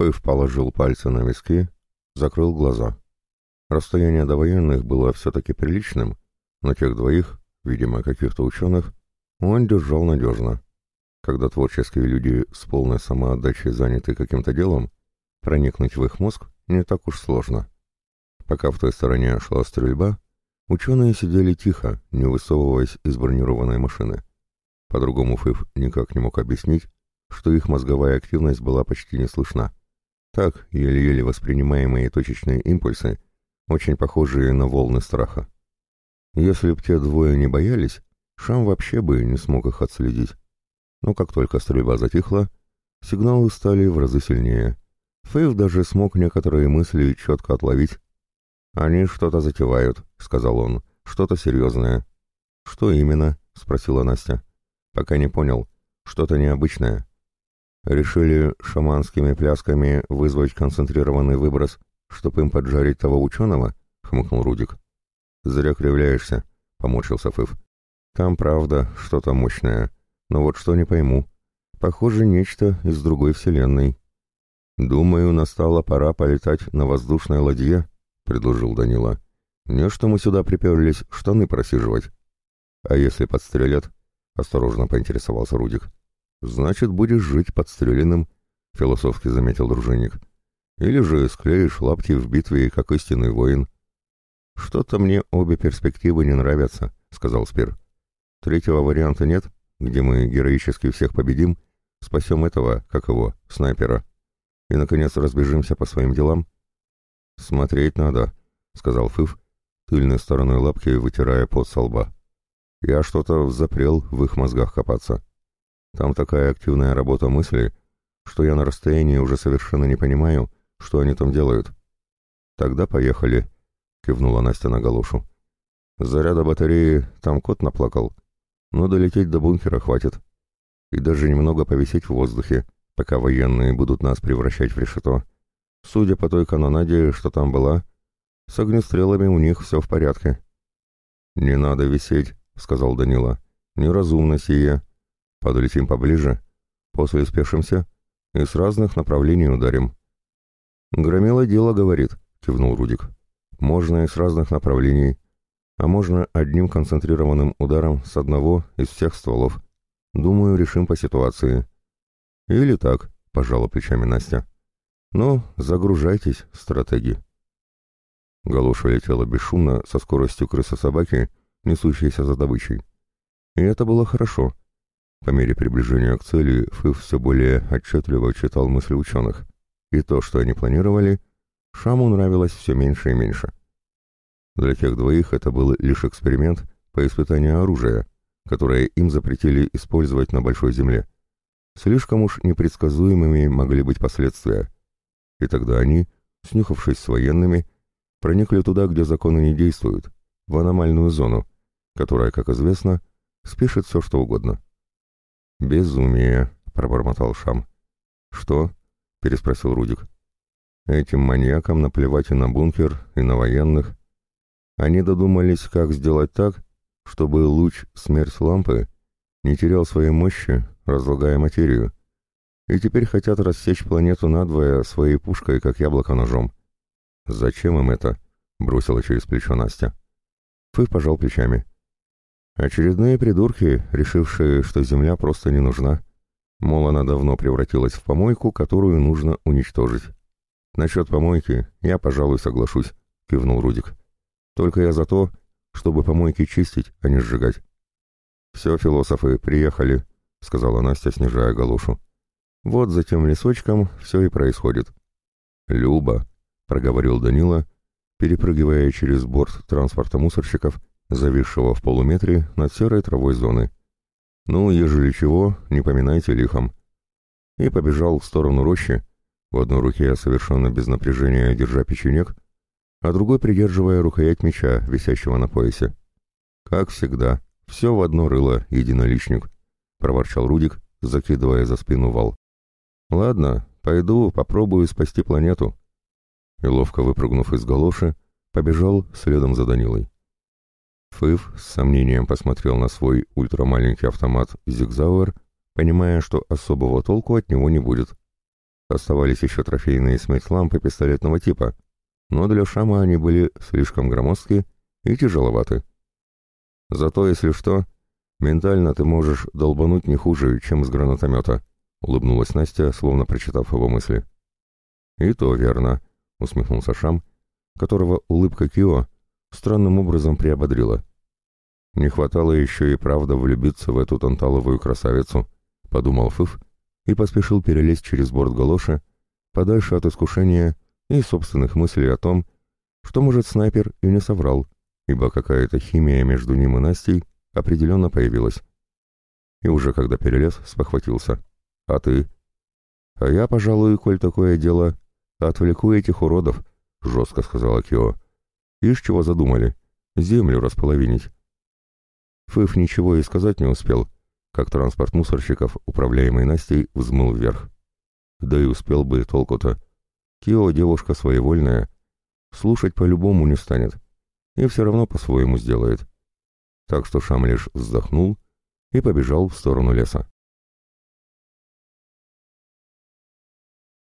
Фейв положил пальцы на виски, закрыл глаза. Расстояние до военных было все-таки приличным, но тех двоих, видимо, каких-то ученых, он держал надежно. Когда творческие люди с полной самоотдачей заняты каким-то делом, проникнуть в их мозг не так уж сложно. Пока в той стороне шла стрельба, ученые сидели тихо, не высовываясь из бронированной машины. По-другому Фыв никак не мог объяснить, что их мозговая активность была почти не слышна. Так, еле-еле воспринимаемые точечные импульсы, очень похожие на волны страха. Если б те двое не боялись, Шам вообще бы не смог их отследить. Но как только стрельба затихла, сигналы стали в разы сильнее. Фейв даже смог некоторые мысли четко отловить. «Они что-то затевают», — сказал он, — «что-то серьезное». «Что именно?» — спросила Настя. «Пока не понял. Что-то необычное». Решили шаманскими плясками вызвать концентрированный выброс, чтобы им поджарить того ученого? — хмыкнул Рудик. «Зря кривляешься», — поморщился Фыв. «Там, правда, что-то мощное. Но вот что не пойму. Похоже, нечто из другой вселенной». «Думаю, настала пора полетать на воздушной ладье», — предложил Данила. «Не что мы сюда приперлись штаны просиживать». «А если подстрелят?» — осторожно поинтересовался Рудик. «Значит, будешь жить подстреленным», — философски заметил дружинник. «Или же склеишь лапти в битве, как истинный воин». «Что-то мне обе перспективы не нравятся», — сказал Спир. «Третьего варианта нет, где мы героически всех победим, спасем этого, как его, снайпера, и, наконец, разбежимся по своим делам». «Смотреть надо», — сказал Фыв, тыльной стороной лапки вытирая пот со лба. «Я что-то запрел в их мозгах копаться». Там такая активная работа мысли, что я на расстоянии уже совершенно не понимаю, что они там делают. Тогда поехали, кивнула Настя на галошу. Заряда батареи там кот наплакал, но долететь до бункера хватит. И даже немного повисеть в воздухе, пока военные будут нас превращать в решето. Судя по той канонаде, что там была, с огнестрелами у них все в порядке. «Не надо висеть», — сказал Данила. «Неразумно сие. Подлетим поближе, после спешимся и с разных направлений ударим. «Громило дело, — говорит», — кивнул Рудик. «Можно и с разных направлений, а можно одним концентрированным ударом с одного из всех стволов. Думаю, решим по ситуации». «Или так», — пожала плечами Настя. «Ну, загружайтесь, стратеги». Галоша летела бесшумно со скоростью крысы-собаки, несущейся за добычей. И это было хорошо. По мере приближения к цели Фыв все более отчетливо читал мысли ученых, и то, что они планировали, Шаму нравилось все меньше и меньше. Для тех двоих это был лишь эксперимент по испытанию оружия, которое им запретили использовать на Большой Земле. Слишком уж непредсказуемыми могли быть последствия. И тогда они, снюхавшись с военными, проникли туда, где законы не действуют, в аномальную зону, которая, как известно, спешит все что угодно. «Безумие», — пробормотал Шам. «Что?» — переспросил Рудик. «Этим маньякам наплевать и на бункер, и на военных. Они додумались, как сделать так, чтобы луч смерть лампы не терял своей мощи, разлагая материю, и теперь хотят рассечь планету надвое своей пушкой, как яблоко ножом. Зачем им это?» — бросила через плечо Настя. Фыв пожал плечами. Очередные придурки, решившие, что Земля просто не нужна. Мол, она давно превратилась в помойку, которую нужно уничтожить. «Насчет помойки я, пожалуй, соглашусь», — кивнул Рудик. «Только я за то, чтобы помойки чистить, а не сжигать». «Все, философы, приехали», — сказала Настя, снижая галушу. «Вот за тем лесочком все и происходит». «Люба», — проговорил Данила, перепрыгивая через борт транспорта мусорщиков зависшего в полуметре над серой травой зоны. «Ну, ежели чего, не поминайте лихом». И побежал в сторону рощи, в одной руке совершенно без напряжения держа печенек, а другой придерживая рукоять меча, висящего на поясе. «Как всегда, все в одно рыло, единоличник», — проворчал Рудик, закидывая за спину вал. «Ладно, пойду попробую спасти планету». И ловко выпрыгнув из галоши, побежал следом за Данилой. Фыв с сомнением посмотрел на свой ультрамаленький автомат «Зигзауэр», понимая, что особого толку от него не будет. Оставались еще трофейные смерть-лампы пистолетного типа, но для Шама они были слишком громоздки и тяжеловаты. Зато, если что, ментально ты можешь долбануть не хуже, чем с гранатомета, улыбнулась Настя, словно прочитав его мысли. И то верно, усмехнулся Шам, которого улыбка Кио странным образом приободрила. Не хватало еще и правда влюбиться в эту танталовую красавицу, подумал Фыф, и поспешил перелезть через борт галоши, подальше от искушения и собственных мыслей о том, что, может, снайпер и не соврал, ибо какая-то химия между ним и Настей определенно появилась. И уже когда перелез, спохватился. «А ты?» «А я, пожалуй, коль такое дело, отвлеку этих уродов», — жестко сказала Кио. «Ишь, чего задумали? Землю располовинить». Фыф ничего и сказать не успел, как транспорт мусорщиков, управляемый Настей, взмыл вверх. Да и успел бы толку-то. Кио девушка своевольная, слушать по-любому не станет, и все равно по-своему сделает. Так что Шам лишь вздохнул и побежал в сторону леса.